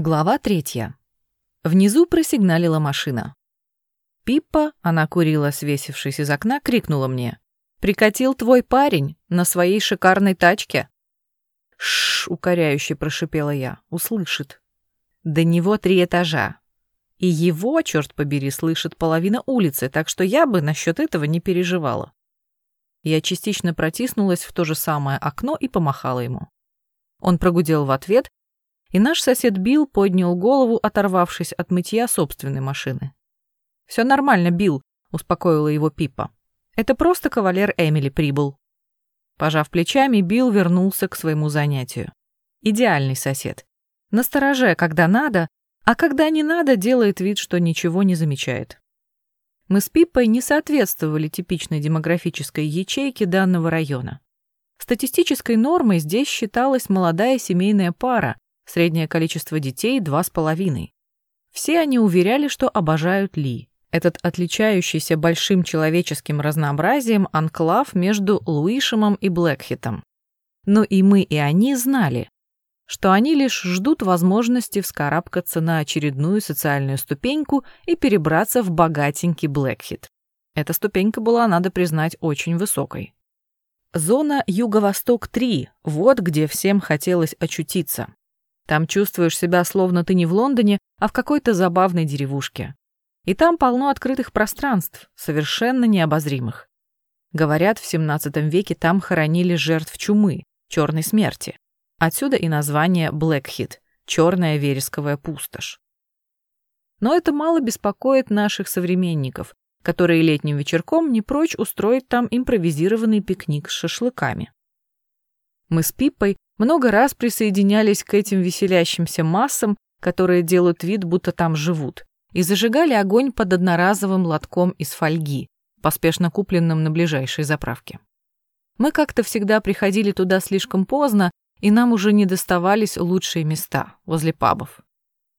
Глава третья. Внизу просигналила машина. Пиппа, она курила, свесившись из окна, крикнула мне. «Прикатил твой парень на своей шикарной тачке». «Шш!» — укоряюще прошипела я. «Услышит». До него три этажа. И его, черт побери, слышит половина улицы, так что я бы насчет этого не переживала. Я частично протиснулась в то же самое окно и помахала ему. Он прогудел в ответ, и наш сосед Билл поднял голову, оторвавшись от мытья собственной машины. «Все нормально, Билл», — успокоила его Пипа. «Это просто кавалер Эмили прибыл». Пожав плечами, Билл вернулся к своему занятию. Идеальный сосед. Настороже, когда надо, а когда не надо, делает вид, что ничего не замечает. Мы с Пиппой не соответствовали типичной демографической ячейке данного района. Статистической нормой здесь считалась молодая семейная пара, среднее количество детей – два с половиной. Все они уверяли, что обожают Ли. Этот отличающийся большим человеческим разнообразием анклав между Луишемом и Блэкхитом. Но и мы, и они знали, что они лишь ждут возможности вскарабкаться на очередную социальную ступеньку и перебраться в богатенький Блэкхит. Эта ступенька была, надо признать, очень высокой. Зона Юго-Восток-3 – вот где всем хотелось очутиться. Там чувствуешь себя, словно ты не в Лондоне, а в какой-то забавной деревушке. И там полно открытых пространств, совершенно необозримых. Говорят, в 17 веке там хоронили жертв чумы, черной смерти. Отсюда и название Блэкхит – черная вересковая пустошь. Но это мало беспокоит наших современников, которые летним вечерком не прочь устроить там импровизированный пикник с шашлыками. Мы с Пиппой много раз присоединялись к этим веселящимся массам, которые делают вид, будто там живут, и зажигали огонь под одноразовым лотком из фольги, поспешно купленным на ближайшей заправке. Мы как-то всегда приходили туда слишком поздно, и нам уже не доставались лучшие места возле пабов.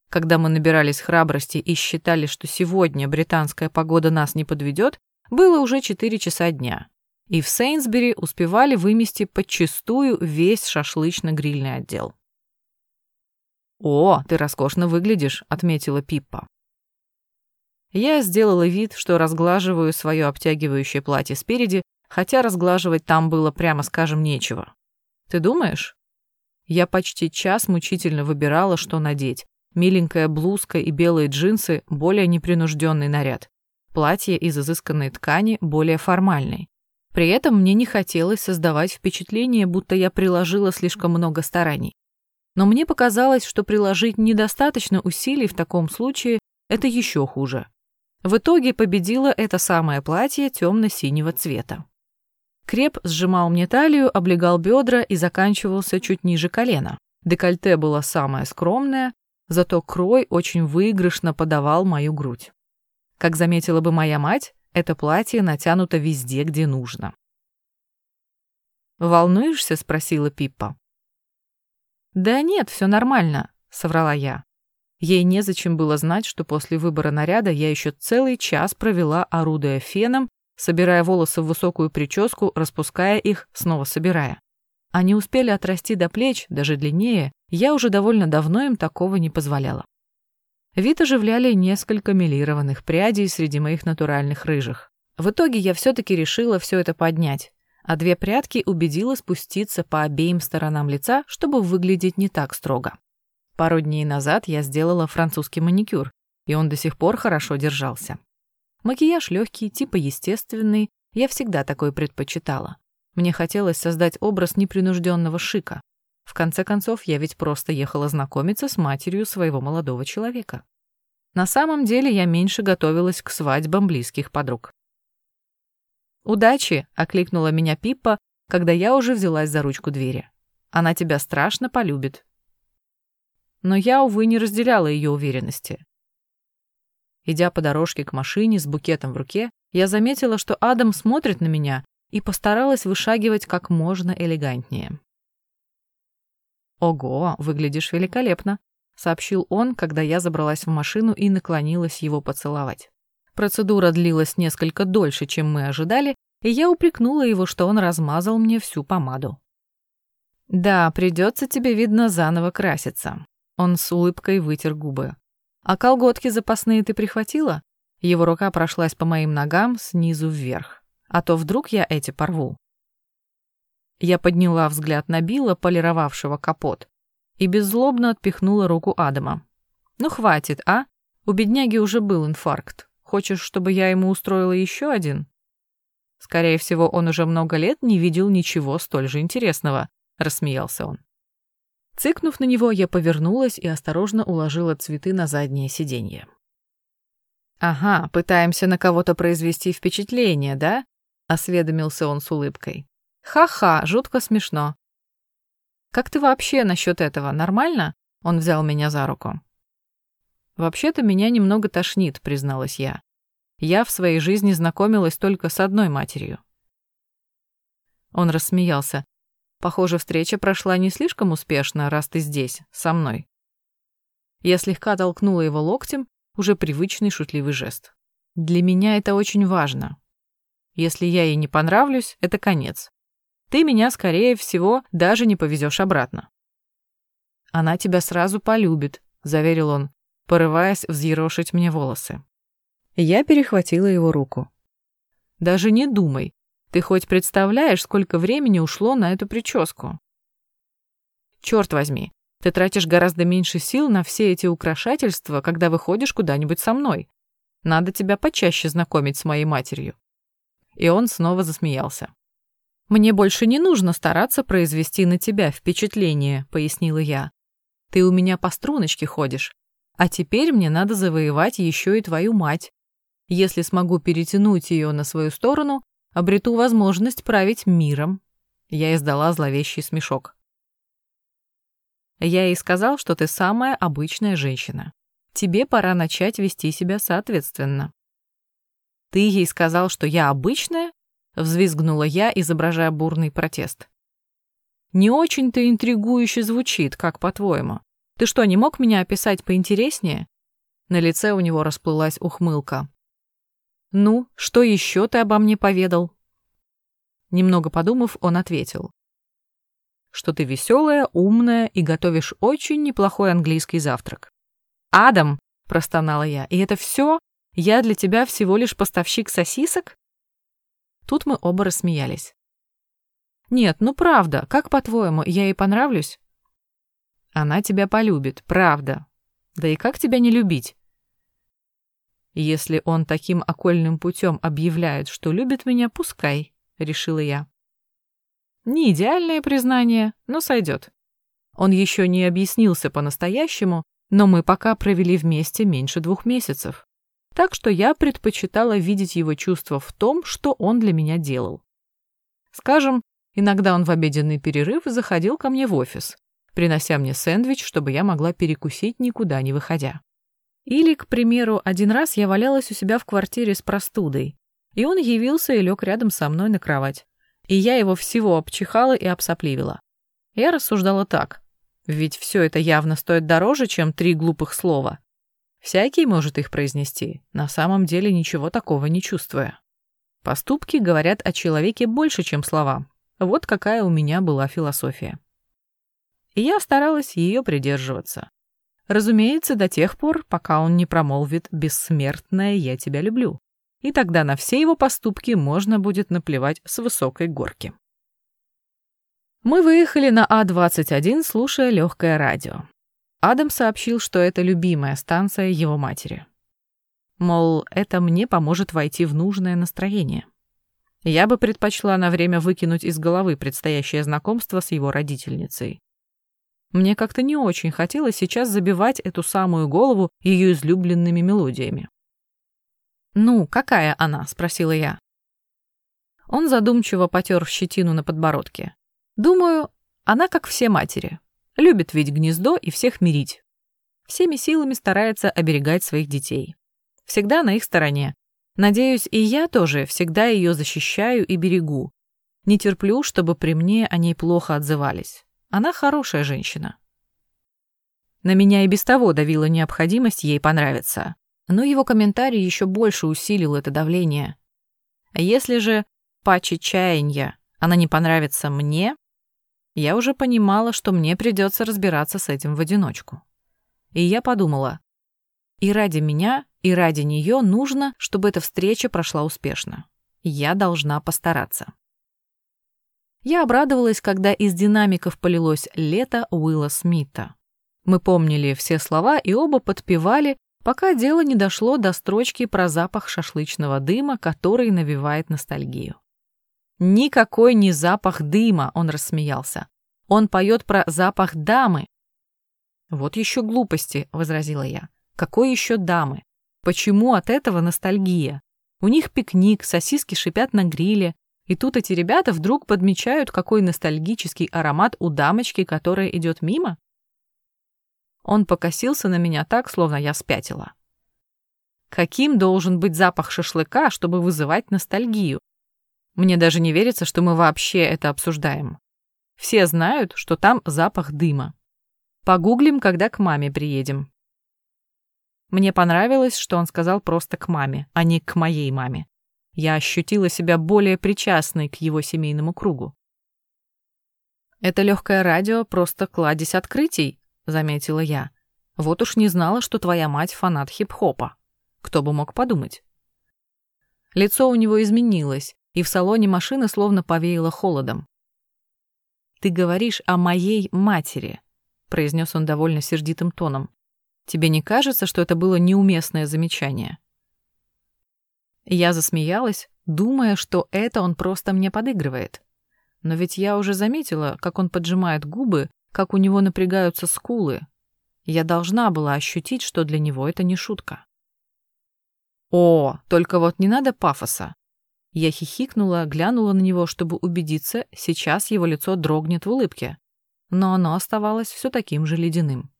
Когда мы набирались храбрости и считали, что сегодня британская погода нас не подведет, было уже 4 часа дня, и в Сейнсбери успевали вымести подчистую весь шашлычно-грильный отдел. «О, ты роскошно выглядишь», — отметила Пиппа. Я сделала вид, что разглаживаю свое обтягивающее платье спереди, хотя разглаживать там было, прямо скажем, нечего. «Ты думаешь?» Я почти час мучительно выбирала, что надеть. Миленькая блузка и белые джинсы – более непринужденный наряд. Платье из изысканной ткани – более формальный. При этом мне не хотелось создавать впечатление, будто я приложила слишком много стараний. Но мне показалось, что приложить недостаточно усилий в таком случае – это еще хуже. В итоге победило это самое платье темно-синего цвета. Креп сжимал мне талию, облегал бедра и заканчивался чуть ниже колена. Декольте было самое скромное, зато крой очень выигрышно подавал мою грудь. Как заметила бы моя мать, это платье натянуто везде, где нужно. «Волнуешься?» — спросила Пиппа. «Да нет, все нормально», — соврала я. Ей незачем было знать, что после выбора наряда я еще целый час провела, орудуя феном собирая волосы в высокую прическу, распуская их, снова собирая. Они успели отрасти до плеч, даже длиннее, я уже довольно давно им такого не позволяла. Вид оживляли несколько милированных прядей среди моих натуральных рыжих. В итоге я все-таки решила все это поднять, а две прядки убедила спуститься по обеим сторонам лица, чтобы выглядеть не так строго. Пару дней назад я сделала французский маникюр, и он до сих пор хорошо держался. Макияж легкий, типа естественный, я всегда такой предпочитала. Мне хотелось создать образ непринужденного шика. В конце концов, я ведь просто ехала знакомиться с матерью своего молодого человека. На самом деле я меньше готовилась к свадьбам близких подруг. «Удачи!» — окликнула меня Пиппа, когда я уже взялась за ручку двери. «Она тебя страшно полюбит». Но я, увы, не разделяла ее уверенности. Идя по дорожке к машине с букетом в руке, я заметила, что Адам смотрит на меня и постаралась вышагивать как можно элегантнее. «Ого, выглядишь великолепно», — сообщил он, когда я забралась в машину и наклонилась его поцеловать. Процедура длилась несколько дольше, чем мы ожидали, и я упрекнула его, что он размазал мне всю помаду. «Да, придется тебе, видно, заново краситься. Он с улыбкой вытер губы. «А колготки запасные ты прихватила?» Его рука прошлась по моим ногам снизу вверх. «А то вдруг я эти порву». Я подняла взгляд на Билла, полировавшего капот, и беззлобно отпихнула руку Адама. «Ну хватит, а? У бедняги уже был инфаркт. Хочешь, чтобы я ему устроила еще один?» «Скорее всего, он уже много лет не видел ничего столь же интересного», — рассмеялся он. Цыкнув на него, я повернулась и осторожно уложила цветы на заднее сиденье. «Ага, пытаемся на кого-то произвести впечатление, да?» — осведомился он с улыбкой. «Ха-ха, жутко смешно». «Как ты вообще насчет этого? Нормально?» Он взял меня за руку. «Вообще-то меня немного тошнит», — призналась я. «Я в своей жизни знакомилась только с одной матерью». Он рассмеялся. Похоже, встреча прошла не слишком успешно, раз ты здесь, со мной. Я слегка толкнула его локтем, уже привычный шутливый жест. Для меня это очень важно. Если я ей не понравлюсь, это конец. Ты меня, скорее всего, даже не повезешь обратно. Она тебя сразу полюбит, заверил он, порываясь взъерошить мне волосы. Я перехватила его руку. Даже не думай, ты хоть представляешь, сколько времени ушло на эту прическу? Черт возьми, ты тратишь гораздо меньше сил на все эти украшательства, когда выходишь куда-нибудь со мной. Надо тебя почаще знакомить с моей матерью. И он снова засмеялся. «Мне больше не нужно стараться произвести на тебя впечатление», — пояснила я. «Ты у меня по струночке ходишь, а теперь мне надо завоевать еще и твою мать. Если смогу перетянуть ее на свою сторону, обрету возможность править миром. Я издала зловещий смешок. Я ей сказал, что ты самая обычная женщина. Тебе пора начать вести себя соответственно. Ты ей сказал, что я обычная? Взвизгнула я, изображая бурный протест. Не очень-то интригующе звучит, как по-твоему. Ты что, не мог меня описать поинтереснее? На лице у него расплылась ухмылка. «Ну, что еще ты обо мне поведал?» Немного подумав, он ответил. «Что ты веселая, умная и готовишь очень неплохой английский завтрак». «Адам!» – простонала я. «И это все? Я для тебя всего лишь поставщик сосисок?» Тут мы оба рассмеялись. «Нет, ну правда, как по-твоему, я ей понравлюсь?» «Она тебя полюбит, правда. Да и как тебя не любить? Если он таким окольным путем объявляет, что любит меня, пускай, решила я. Не идеальное признание, но сойдет. Он еще не объяснился по-настоящему, но мы пока провели вместе меньше двух месяцев. Так что я предпочитала видеть его чувства в том, что он для меня делал. Скажем, иногда он в обеденный перерыв заходил ко мне в офис, принося мне сэндвич, чтобы я могла перекусить, никуда не выходя. Или, к примеру, один раз я валялась у себя в квартире с простудой, и он явился и лег рядом со мной на кровать. И я его всего обчихала и обсопливила. Я рассуждала так. Ведь все это явно стоит дороже, чем три глупых слова. Всякий может их произнести, на самом деле ничего такого не чувствуя. Поступки говорят о человеке больше, чем слова. Вот какая у меня была философия. И я старалась ее придерживаться. Разумеется, до тех пор, пока он не промолвит «бессмертное я тебя люблю». И тогда на все его поступки можно будет наплевать с высокой горки. Мы выехали на А-21, слушая легкое радио. Адам сообщил, что это любимая станция его матери. Мол, это мне поможет войти в нужное настроение. Я бы предпочла на время выкинуть из головы предстоящее знакомство с его родительницей. Мне как-то не очень хотелось сейчас забивать эту самую голову ее излюбленными мелодиями. «Ну, какая она?» — спросила я. Он задумчиво потер щетину на подбородке. «Думаю, она как все матери. Любит ведь гнездо и всех мирить. Всеми силами старается оберегать своих детей. Всегда на их стороне. Надеюсь, и я тоже всегда ее защищаю и берегу. Не терплю, чтобы при мне о ней плохо отзывались. Она хорошая женщина. На меня и без того давила необходимость ей понравиться. Но его комментарий еще больше усилил это давление. Если же, паче чаяния, она не понравится мне, я уже понимала, что мне придется разбираться с этим в одиночку. и я подумала, и ради меня, и ради нее нужно, чтобы эта встреча прошла успешно. Я должна постараться. Я обрадовалась, когда из динамиков полилось «Лето Уилла Смита». Мы помнили все слова и оба подпевали, пока дело не дошло до строчки про запах шашлычного дыма, который навевает ностальгию. «Никакой не запах дыма», — он рассмеялся. «Он поет про запах дамы». «Вот еще глупости», — возразила я. «Какой еще дамы? Почему от этого ностальгия? У них пикник, сосиски шипят на гриле, и тут эти ребята вдруг подмечают, какой ностальгический аромат у дамочки, которая идет мимо. Он покосился на меня так, словно я спятила. Каким должен быть запах шашлыка, чтобы вызывать ностальгию? Мне даже не верится, что мы вообще это обсуждаем. Все знают, что там запах дыма. Погуглим, когда к маме приедем. Мне понравилось, что он сказал просто к маме, а не к моей маме. Я ощутила себя более причастной к его семейному кругу. «Это легкое радио просто кладезь открытий», — заметила я. «Вот уж не знала, что твоя мать фанат хип-хопа. Кто бы мог подумать?» Лицо у него изменилось, и в салоне машины словно повеяло холодом. «Ты говоришь о моей матери», — произнес он довольно сердитым тоном. «Тебе не кажется, что это было неуместное замечание?» Я засмеялась, думая, что это он просто мне подыгрывает. Но ведь я уже заметила, как он поджимает губы, как у него напрягаются скулы. Я должна была ощутить, что для него это не шутка. «О, только вот не надо пафоса!» Я хихикнула, глянула на него, чтобы убедиться, сейчас его лицо дрогнет в улыбке. Но оно оставалось все таким же ледяным.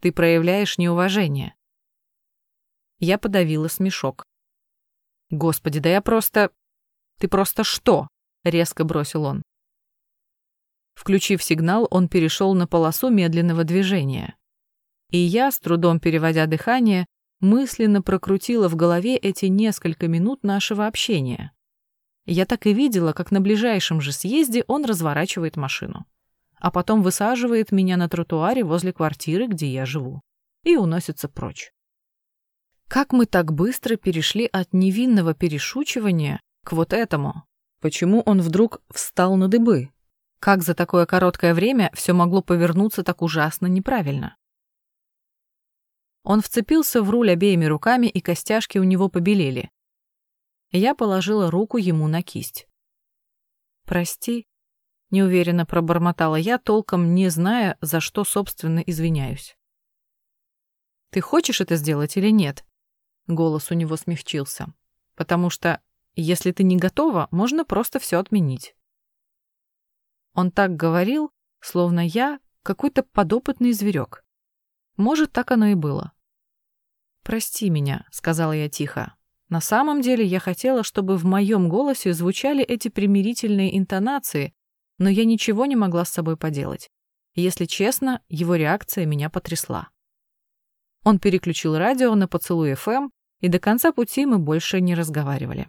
«Ты проявляешь неуважение». Я подавила смешок. Господи, да я просто... Ты просто что? Резко бросил он. Включив сигнал, он перешел на полосу медленного движения. И я, с трудом переводя дыхание, мысленно прокрутила в голове эти несколько минут нашего общения. Я так и видела, как на ближайшем же съезде он разворачивает машину, а потом высаживает меня на тротуаре возле квартиры, где я живу, и уносится прочь. Как мы так быстро перешли от невинного перешучивания к вот этому? Почему он вдруг встал на дыбы? Как за такое короткое время все могло повернуться так ужасно неправильно? Он вцепился в руль обеими руками, и костяшки у него побелели. Я положила руку ему на кисть. «Прости», — неуверенно пробормотала я, толком не зная, за что, собственно, извиняюсь. «Ты хочешь это сделать или нет?» Голос у него смягчился. Потому что, если ты не готова, можно просто все отменить. Он так говорил, словно я какой-то подопытный зверек. Может, так оно и было. «Прости меня», — сказала я тихо. На самом деле я хотела, чтобы в моем голосе звучали эти примирительные интонации, но я ничего не могла с собой поделать. Если честно, его реакция меня потрясла. Он переключил радио на поцелуй ФМ, и до конца пути мы больше не разговаривали.